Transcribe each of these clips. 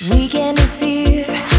Weekend is here.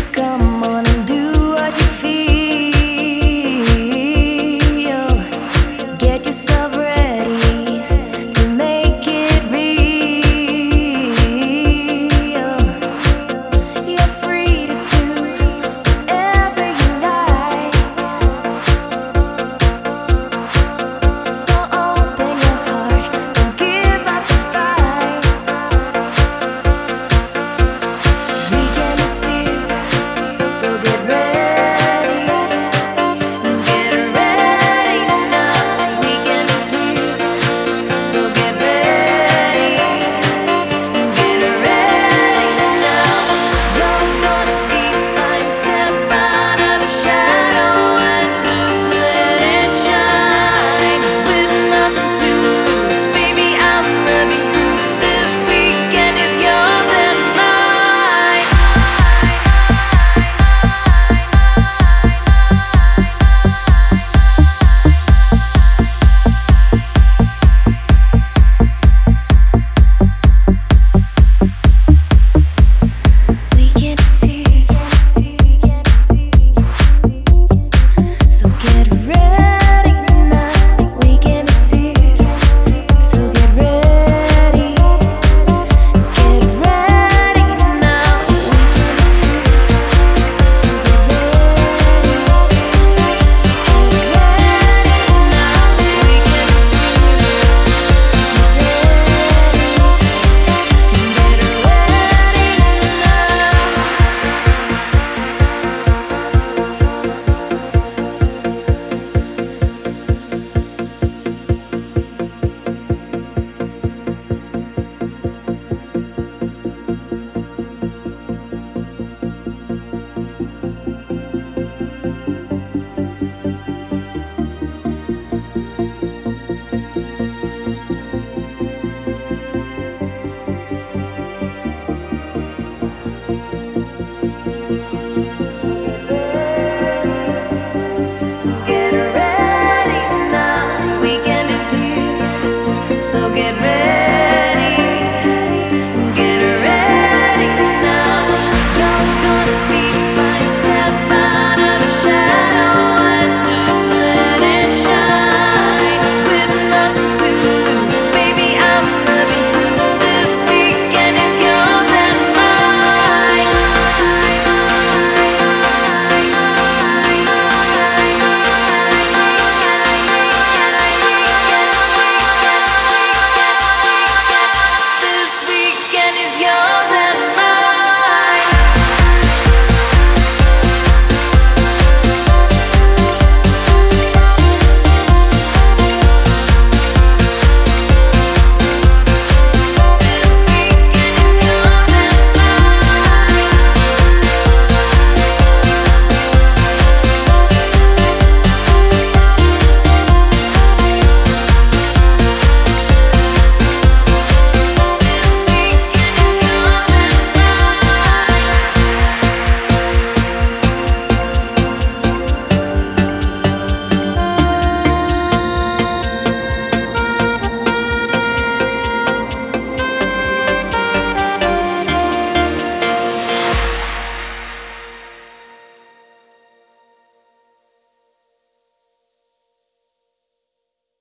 get ready.